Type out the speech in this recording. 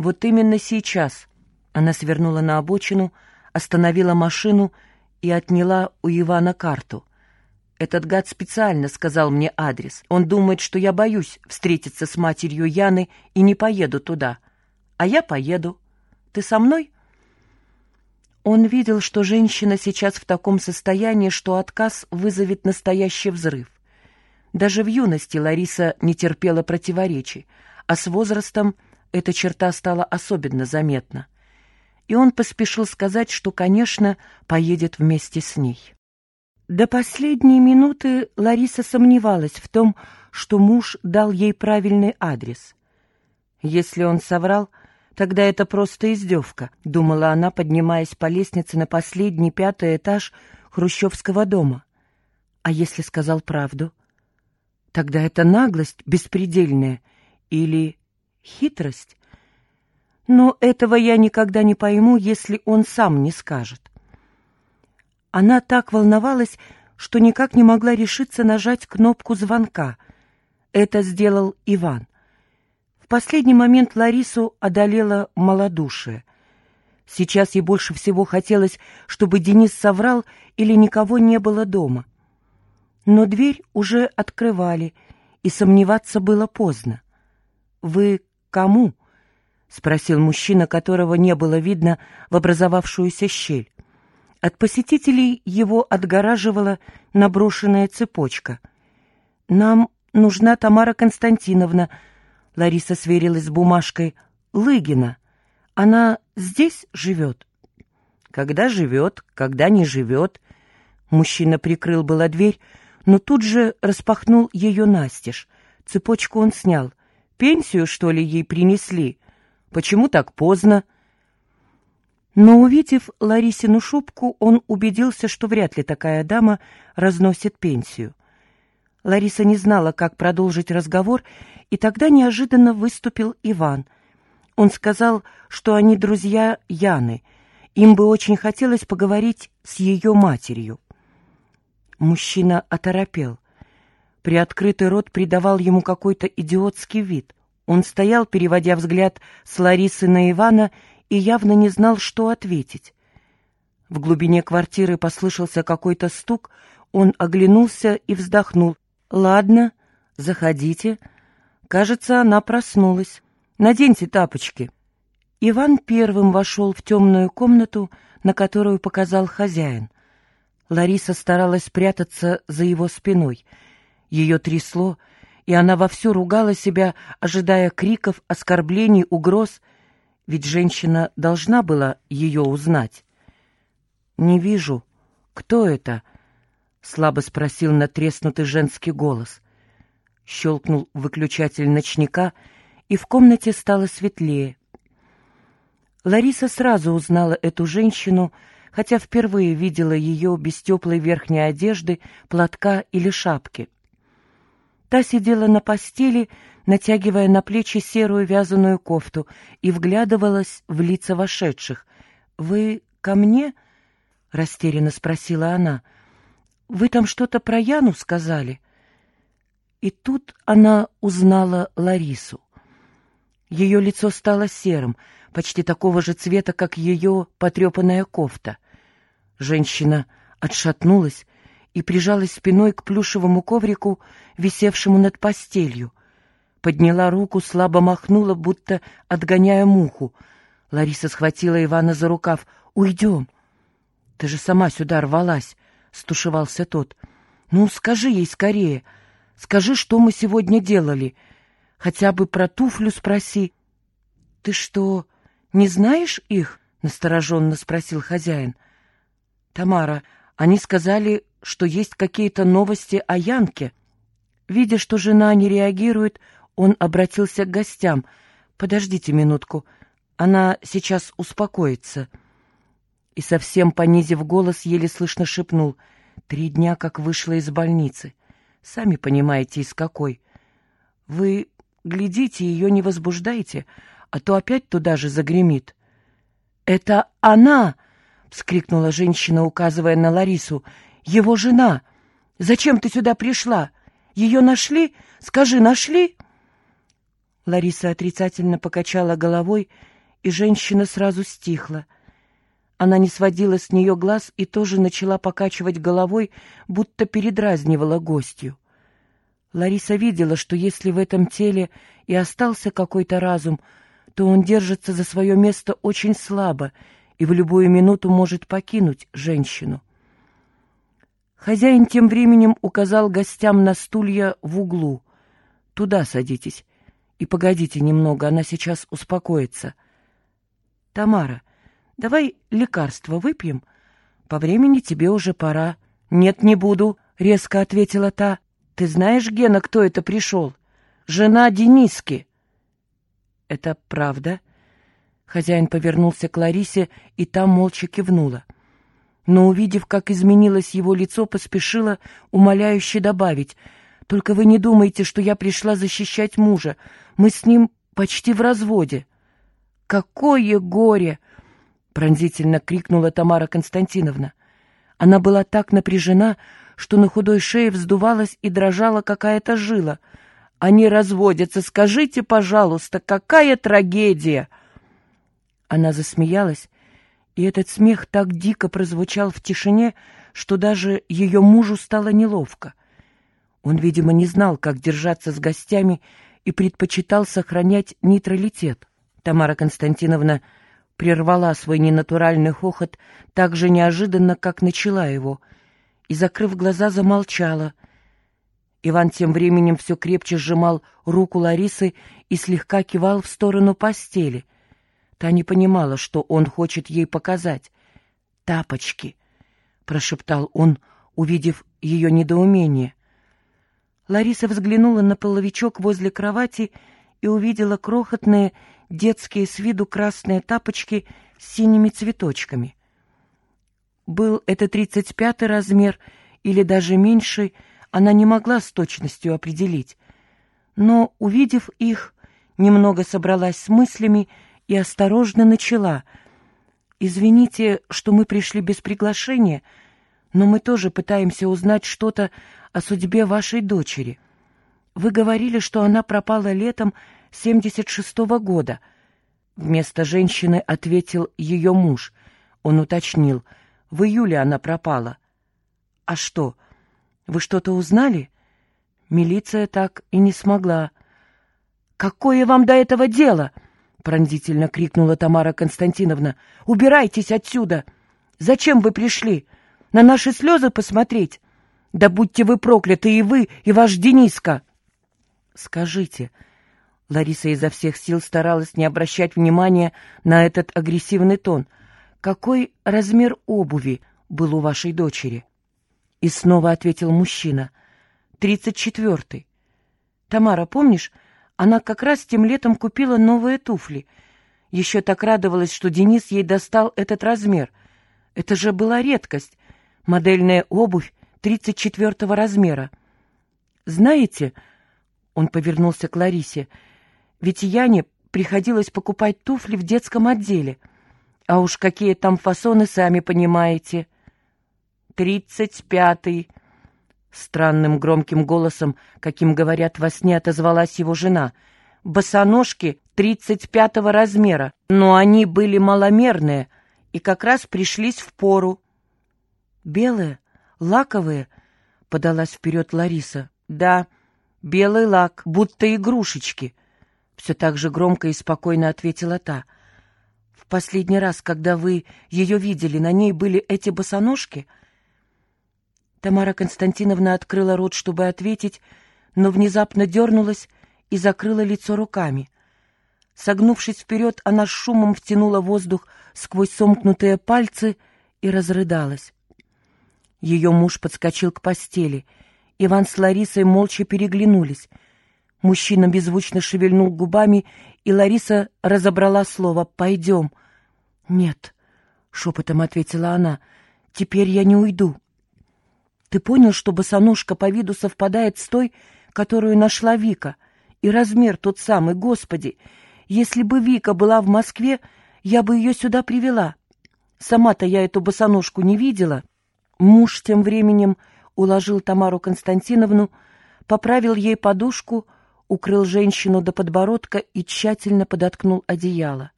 Вот именно сейчас она свернула на обочину, остановила машину и отняла у Ивана карту. Этот гад специально сказал мне адрес. Он думает, что я боюсь встретиться с матерью Яны и не поеду туда. А я поеду. Ты со мной?» Он видел, что женщина сейчас в таком состоянии, что отказ вызовет настоящий взрыв. Даже в юности Лариса не терпела противоречий, а с возрастом эта черта стала особенно заметна. И он поспешил сказать, что, конечно, поедет вместе с ней. До последней минуты Лариса сомневалась в том, что муж дал ей правильный адрес. Если он соврал, Тогда это просто издевка, думала она, поднимаясь по лестнице на последний пятый этаж хрущевского дома. А если сказал правду? Тогда это наглость беспредельная или хитрость? Но этого я никогда не пойму, если он сам не скажет. Она так волновалась, что никак не могла решиться нажать кнопку звонка. Это сделал Иван последний момент Ларису одолела малодушие. Сейчас ей больше всего хотелось, чтобы Денис соврал или никого не было дома. Но дверь уже открывали, и сомневаться было поздно. «Вы кому?» — спросил мужчина, которого не было видно в образовавшуюся щель. От посетителей его отгораживала наброшенная цепочка. «Нам нужна Тамара Константиновна», Лариса сверилась с бумажкой. «Лыгина. Она здесь живет?» «Когда живет, когда не живет». Мужчина прикрыл была дверь, но тут же распахнул ее настежь. Цепочку он снял. «Пенсию, что ли, ей принесли? Почему так поздно?» Но, увидев Ларисину шубку, он убедился, что вряд ли такая дама разносит пенсию. Лариса не знала, как продолжить разговор, и тогда неожиданно выступил Иван. Он сказал, что они друзья Яны. Им бы очень хотелось поговорить с ее матерью. Мужчина оторопел. Приоткрытый рот придавал ему какой-то идиотский вид. Он стоял, переводя взгляд с Ларисы на Ивана, и явно не знал, что ответить. В глубине квартиры послышался какой-то стук, он оглянулся и вздохнул. «Ладно, заходите», Кажется, она проснулась. Наденьте тапочки. Иван первым вошел в темную комнату, на которую показал хозяин. Лариса старалась спрятаться за его спиной. Ее трясло, и она вовсю ругала себя, ожидая криков, оскорблений, угроз, ведь женщина должна была ее узнать. «Не вижу. Кто это?» — слабо спросил натреснутый женский голос. Щелкнул выключатель ночника, и в комнате стало светлее. Лариса сразу узнала эту женщину, хотя впервые видела ее без теплой верхней одежды, платка или шапки. Та сидела на постели, натягивая на плечи серую вязаную кофту, и вглядывалась в лица вошедших. «Вы ко мне?» — растерянно спросила она. «Вы там что-то про Яну сказали?» И тут она узнала Ларису. Ее лицо стало серым, почти такого же цвета, как ее потрепанная кофта. Женщина отшатнулась и прижалась спиной к плюшевому коврику, висевшему над постелью. Подняла руку, слабо махнула, будто отгоняя муху. Лариса схватила Ивана за рукав. «Уйдем!» «Ты же сама сюда рвалась!» — стушевался тот. «Ну, скажи ей скорее!» Скажи, что мы сегодня делали. Хотя бы про туфлю спроси. — Ты что, не знаешь их? — настороженно спросил хозяин. — Тамара, они сказали, что есть какие-то новости о Янке. Видя, что жена не реагирует, он обратился к гостям. «Подождите минутку, она сейчас успокоится». И совсем понизив голос, еле слышно шепнул. «Три дня, как вышла из больницы. Сами понимаете, из какой. Вы глядите, ее не возбуждайте, а то опять туда же загремит. «Это она!» — вскрикнула женщина, указывая на Ларису. «Его жена! Зачем ты сюда пришла? Ее нашли? Скажи, нашли?» Лариса отрицательно покачала головой и женщина сразу стихла. Она не сводила с нее глаз и тоже начала покачивать головой, будто передразнивала гостью. Лариса видела, что если в этом теле и остался какой-то разум, то он держится за свое место очень слабо и в любую минуту может покинуть женщину. Хозяин тем временем указал гостям на стулья в углу. «Туда садитесь. И погодите немного, она сейчас успокоится». «Тамара, давай лекарство выпьем. По времени тебе уже пора». «Нет, не буду», — резко ответила та. «Ты знаешь, Гена, кто это пришел? Жена Дениски». «Это правда?» Хозяин повернулся к Ларисе, и та молча кивнула но, увидев, как изменилось его лицо, поспешила умоляюще добавить. «Только вы не думайте, что я пришла защищать мужа. Мы с ним почти в разводе». «Какое горе!» — пронзительно крикнула Тамара Константиновна. Она была так напряжена, что на худой шее вздувалась и дрожала какая-то жила. «Они разводятся. Скажите, пожалуйста, какая трагедия!» Она засмеялась, и этот смех так дико прозвучал в тишине, что даже ее мужу стало неловко. Он, видимо, не знал, как держаться с гостями и предпочитал сохранять нейтралитет. Тамара Константиновна прервала свой ненатуральный хохот так же неожиданно, как начала его, и, закрыв глаза, замолчала. Иван тем временем все крепче сжимал руку Ларисы и слегка кивал в сторону постели — Та не понимала, что он хочет ей показать. «Тапочки!» — прошептал он, увидев ее недоумение. Лариса взглянула на половичок возле кровати и увидела крохотные детские с виду красные тапочки с синими цветочками. Был это тридцать пятый размер или даже меньший, она не могла с точностью определить. Но, увидев их, немного собралась с мыслями и осторожно начала. «Извините, что мы пришли без приглашения, но мы тоже пытаемся узнать что-то о судьбе вашей дочери. Вы говорили, что она пропала летом 76-го года». Вместо женщины ответил ее муж. Он уточнил. «В июле она пропала». «А что, вы что-то узнали?» Милиция так и не смогла. «Какое вам до этого дело?» — пронзительно крикнула Тамара Константиновна. «Убирайтесь отсюда! Зачем вы пришли? На наши слезы посмотреть? Да будьте вы прокляты и вы, и ваш Дениска!» «Скажите...» Лариса изо всех сил старалась не обращать внимания на этот агрессивный тон. «Какой размер обуви был у вашей дочери?» И снова ответил мужчина. «Тридцать четвертый. Тамара, помнишь, она как раз тем летом купила новые туфли. Еще так радовалась, что Денис ей достал этот размер. Это же была редкость. Модельная обувь 34 размера. Знаете, он повернулся к Ларисе, ведь Яне приходилось покупать туфли в детском отделе. А уж какие там фасоны, сами понимаете. «Тридцать пятый», Странным громким голосом, каким говорят во сне, отозвалась его жена. «Босоножки тридцать пятого размера, но они были маломерные и как раз пришлись в пору». «Белые? Лаковые?» — подалась вперед Лариса. «Да, белый лак, будто игрушечки», — все так же громко и спокойно ответила та. «В последний раз, когда вы ее видели, на ней были эти босоножки?» Тамара Константиновна открыла рот, чтобы ответить, но внезапно дернулась и закрыла лицо руками. Согнувшись вперед, она шумом втянула воздух сквозь сомкнутые пальцы и разрыдалась. Ее муж подскочил к постели. Иван с Ларисой молча переглянулись. Мужчина беззвучно шевельнул губами, и Лариса разобрала слово «пойдем». «Нет», — шепотом ответила она, — «теперь я не уйду». Ты понял, что босоножка по виду совпадает с той, которую нашла Вика? И размер тот самый, господи! Если бы Вика была в Москве, я бы ее сюда привела. Сама-то я эту босоножку не видела. Муж тем временем уложил Тамару Константиновну, поправил ей подушку, укрыл женщину до подбородка и тщательно подоткнул одеяло.